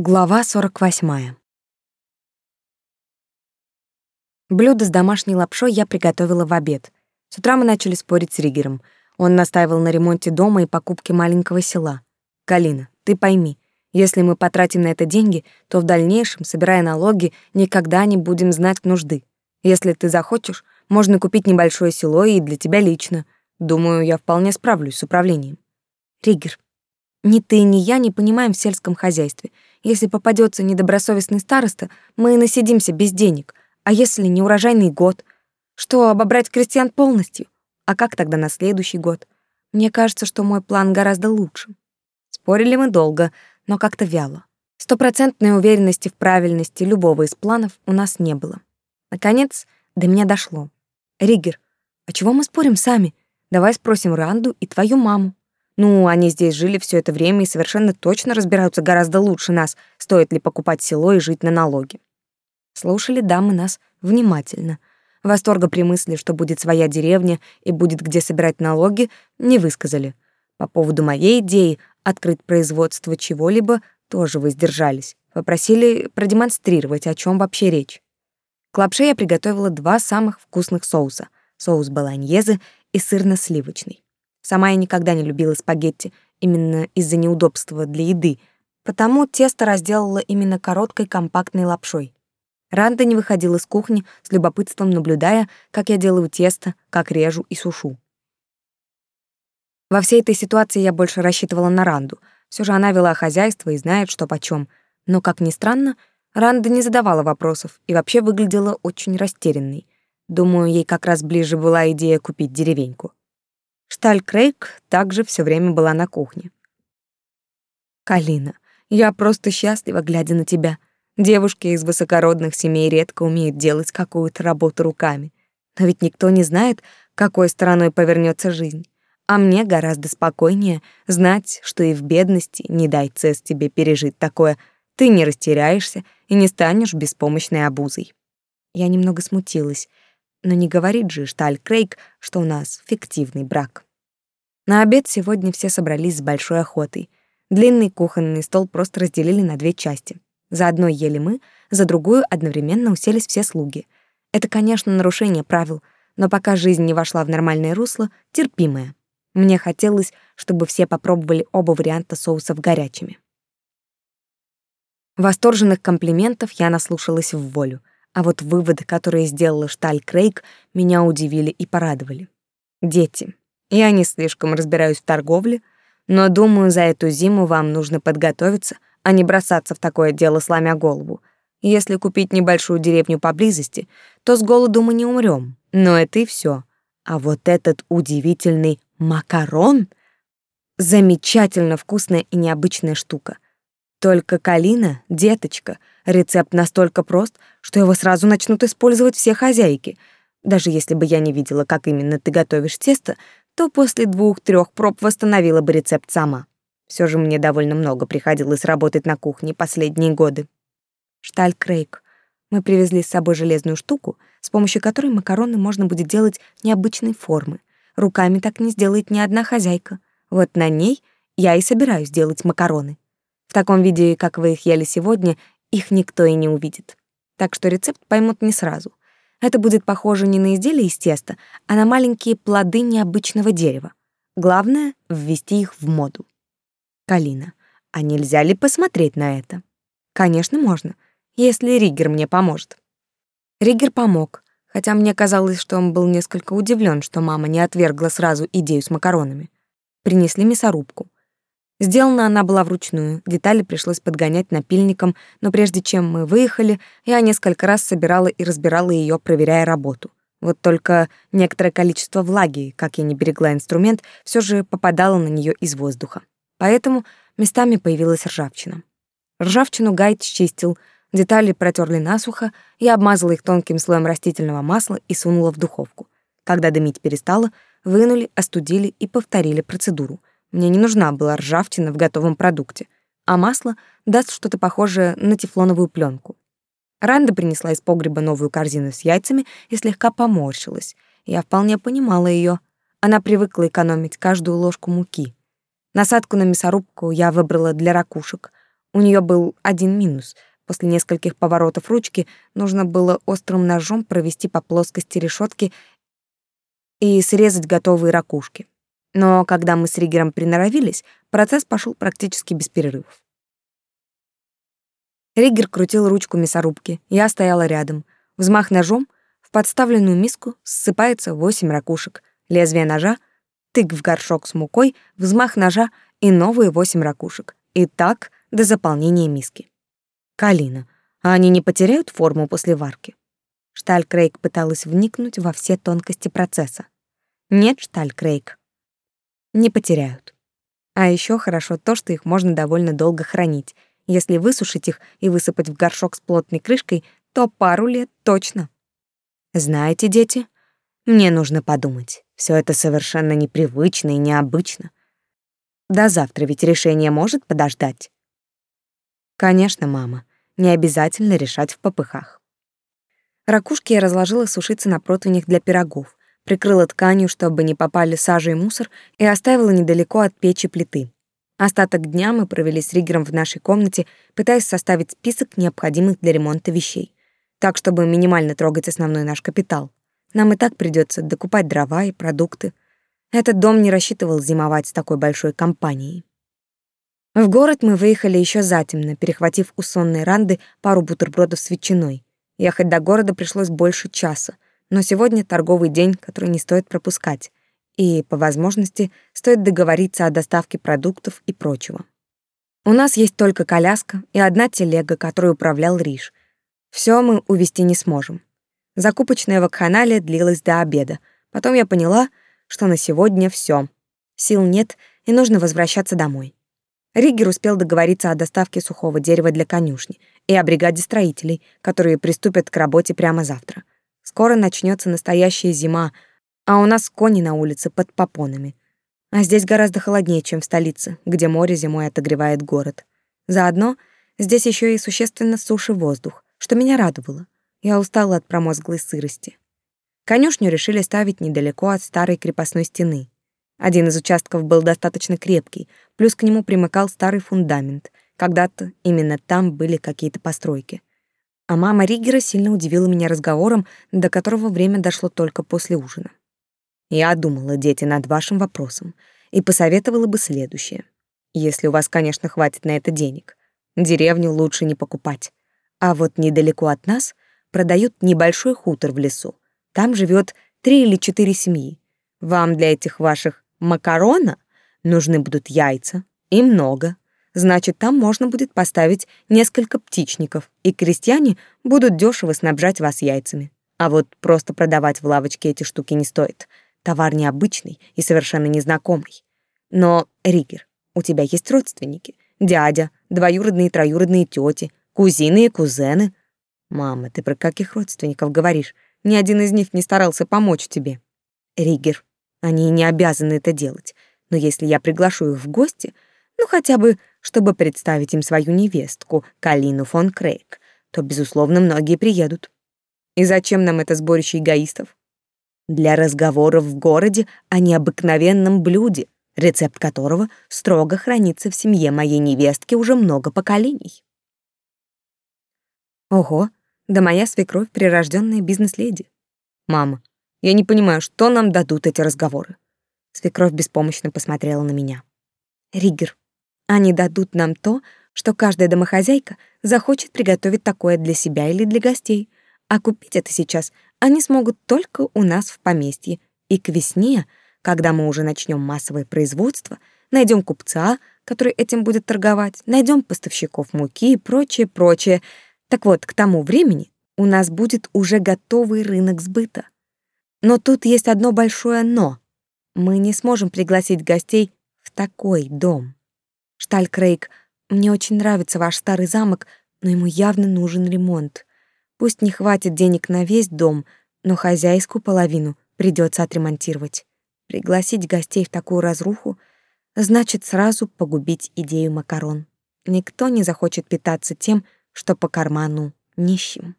Глава 48. Блюдо с домашней лапшой я приготовила в обед. С утра мы начали спорить с Ригером. Он настаивал на ремонте дома и покупке маленького села. «Галина, ты пойми, если мы потратим на это деньги, то в дальнейшем, собирая налоги, никогда не будем знать нужды. Если ты захочешь, можно купить небольшое село и для тебя лично. Думаю, я вполне справлюсь с управлением». «Ригер, ни ты, ни я не понимаем в сельском хозяйстве — если попадется недобросовестный староста, мы насидимся без денег. А если не урожайный год? Что, обобрать крестьян полностью? А как тогда на следующий год? Мне кажется, что мой план гораздо лучше. Спорили мы долго, но как-то вяло. Стопроцентной уверенности в правильности любого из планов у нас не было. Наконец, до меня дошло. Ригер, а чего мы спорим сами? Давай спросим Ранду и твою маму. Ну, они здесь жили все это время и совершенно точно разбираются гораздо лучше нас, стоит ли покупать село и жить на налоги. Слушали дамы нас внимательно. Восторга при мысли, что будет своя деревня и будет где собирать налоги, не высказали. По поводу моей идеи открыть производство чего-либо тоже воздержались. Попросили продемонстрировать, о чем вообще речь. К лапше я приготовила два самых вкусных соуса — соус болоньезе и сырно-сливочный. Сама я никогда не любила спагетти, именно из-за неудобства для еды, потому тесто разделала именно короткой компактной лапшой. Ранда не выходила из кухни, с любопытством наблюдая, как я делаю тесто, как режу и сушу. Во всей этой ситуации я больше рассчитывала на Ранду. Все же она вела хозяйство и знает, что почем. Но, как ни странно, Ранда не задавала вопросов и вообще выглядела очень растерянной. Думаю, ей как раз ближе была идея купить деревеньку. Шталь Крейг также все время была на кухне. «Калина, я просто счастлива, глядя на тебя. Девушки из высокородных семей редко умеют делать какую-то работу руками. Но ведь никто не знает, какой стороной повернется жизнь. А мне гораздо спокойнее знать, что и в бедности, не дай цес тебе пережить такое, ты не растеряешься и не станешь беспомощной обузой». Я немного смутилась — но не говорит же Шталь Крейг, что у нас фиктивный брак. На обед сегодня все собрались с большой охотой. Длинный кухонный стол просто разделили на две части. За одной ели мы, за другую одновременно уселись все слуги. Это, конечно, нарушение правил, но пока жизнь не вошла в нормальное русло, терпимое. Мне хотелось, чтобы все попробовали оба варианта соусов горячими. Восторженных комплиментов я наслушалась в волю. А вот выводы, которые сделала Шталь Крейг, меня удивили и порадовали. Дети. Я не слишком разбираюсь в торговле, но думаю, за эту зиму вам нужно подготовиться, а не бросаться в такое дело, сломя голову. Если купить небольшую деревню поблизости, то с голоду мы не умрем. Но это и все. А вот этот удивительный макарон — замечательно вкусная и необычная штука. Только Калина, деточка — Рецепт настолько прост, что его сразу начнут использовать все хозяйки. Даже если бы я не видела, как именно ты готовишь тесто, то после двух-трех проб восстановила бы рецепт сама. Все же мне довольно много приходилось работать на кухне последние годы. Шталь Крейг. Мы привезли с собой железную штуку, с помощью которой макароны можно будет делать необычной формы. Руками так не сделает ни одна хозяйка. Вот на ней я и собираюсь делать макароны. В таком виде, как вы их ели сегодня, их никто и не увидит. Так что рецепт поймут не сразу. Это будет похоже не на изделие из теста, а на маленькие плоды необычного дерева. Главное — ввести их в моду. Калина, а нельзя ли посмотреть на это? Конечно, можно, если Ригер мне поможет. Ригер помог, хотя мне казалось, что он был несколько удивлен, что мама не отвергла сразу идею с макаронами. Принесли мясорубку. Сделана она была вручную, детали пришлось подгонять напильником, но прежде чем мы выехали, я несколько раз собирала и разбирала ее, проверяя работу. Вот только некоторое количество влаги, как я не берегла инструмент, все же попадало на нее из воздуха. Поэтому местами появилась ржавчина. Ржавчину Гайд чистил, детали протерли насухо, я обмазала их тонким слоем растительного масла и сунула в духовку. Когда дымить перестало, вынули, остудили и повторили процедуру — мне не нужна была ржавчина в готовом продукте, а масло даст что-то похожее на тефлоновую пленку. Ранда принесла из погреба новую корзину с яйцами и слегка поморщилась. Я вполне понимала ее. Она привыкла экономить каждую ложку муки. Насадку на мясорубку я выбрала для ракушек. У нее был один минус. После нескольких поворотов ручки нужно было острым ножом провести по плоскости решетки и срезать готовые ракушки. Но когда мы с Ригером приноровились, процесс пошел практически без перерывов. Ригер крутил ручку мясорубки, я стояла рядом. Взмах ножом, в подставленную миску ссыпается восемь ракушек. Лезвие ножа, тык в горшок с мукой, взмах ножа и новые восемь ракушек. И так до заполнения миски. Калина, а они не потеряют форму после варки? Шталь Крейг пыталась вникнуть во все тонкости процесса. Нет, Шталь Крейг. Не потеряют. А еще хорошо то, что их можно довольно долго хранить. Если высушить их и высыпать в горшок с плотной крышкой, то пару лет точно. Знаете, дети, мне нужно подумать. Все это совершенно непривычно и необычно. До завтра ведь решение может подождать. Конечно, мама. Не обязательно решать в попыхах. Ракушки я разложила сушиться на противнях для пирогов, прикрыла тканью, чтобы не попали сажа и мусор, и оставила недалеко от печи плиты. Остаток дня мы провели с Ригером в нашей комнате, пытаясь составить список необходимых для ремонта вещей, так чтобы минимально трогать основной наш капитал. Нам и так придется докупать дрова и продукты. Этот дом не рассчитывал зимовать с такой большой компанией. В город мы выехали еще затемно, перехватив у сонной Ранды пару бутербродов с ветчиной. Ехать до города пришлось больше часа, но сегодня торговый день, который не стоит пропускать, и, по возможности, стоит договориться о доставке продуктов и прочего. У нас есть только коляска и одна телега, которой управлял Риш. Все мы увезти не сможем. Закупочная вакханалия длилась до обеда. Потом я поняла, что на сегодня все. Сил нет, и нужно возвращаться домой. Риггер успел договориться о доставке сухого дерева для конюшни и о бригаде строителей, которые приступят к работе прямо завтра. Скоро начнется настоящая зима, а у нас кони на улице под попонами. А здесь гораздо холоднее, чем в столице, где море зимой отогревает город. Заодно здесь еще и существенно суше воздух, что меня радовало. Я устала от промозглой сырости. Конюшню решили ставить недалеко от старой крепостной стены. Один из участков был достаточно крепкий, плюс к нему примыкал старый фундамент. Когда-то именно там были какие-то постройки. А мама Ригера сильно удивила меня разговором, до которого время дошло только после ужина. Я думала, дети, над вашим вопросом и посоветовала бы следующее. Если у вас, конечно, хватит на это денег. Деревню лучше не покупать. А вот недалеко от нас продают небольшой хутор в лесу. Там живет три или четыре семьи. Вам для этих ваших макарона нужны будут яйца, и много. Значит, там можно будет поставить несколько птичников, и крестьяне будут дешево снабжать вас яйцами. А вот просто продавать в лавочке эти штуки не стоит. Товар необычный и совершенно незнакомый. Но, Ригер, у тебя есть родственники. Дядя, двоюродные и троюродные тети, кузины и кузены. Мама, ты про каких родственников говоришь? Ни один из них не старался помочь тебе. Ригер, они не обязаны это делать. Но если я приглашу их в гости, ну хотя бы, чтобы представить им свою невестку, Калину фон Крейг, то, безусловно, многие приедут. И зачем нам это сборище эгоистов? Для разговоров в городе о необыкновенном блюде, рецепт которого строго хранится в семье моей невестки уже много поколений. Ого, да моя свекровь прирожденная бизнес-леди. Мама, я не понимаю, что нам дадут эти разговоры. Свекровь беспомощно посмотрела на меня. Ригер, они дадут нам то, что каждая домохозяйка захочет приготовить такое для себя или для гостей, а купить это сейчас они смогут только у нас в поместье. И к весне, когда мы уже начнем массовое производство, найдем купца, который этим будет торговать, найдем поставщиков муки и прочее, прочее. Так вот, к тому времени у нас будет уже готовый рынок сбыта. Но тут есть одно большое «но». Мы не сможем пригласить гостей в такой дом. Шталь Крейг, мне очень нравится ваш старый замок, но ему явно нужен ремонт. Пусть не хватит денег на весь дом, но хозяйскую половину придется отремонтировать. Пригласить гостей в такую разруху значит сразу погубить идею макарон. Никто не захочет питаться тем, что по карману нищим.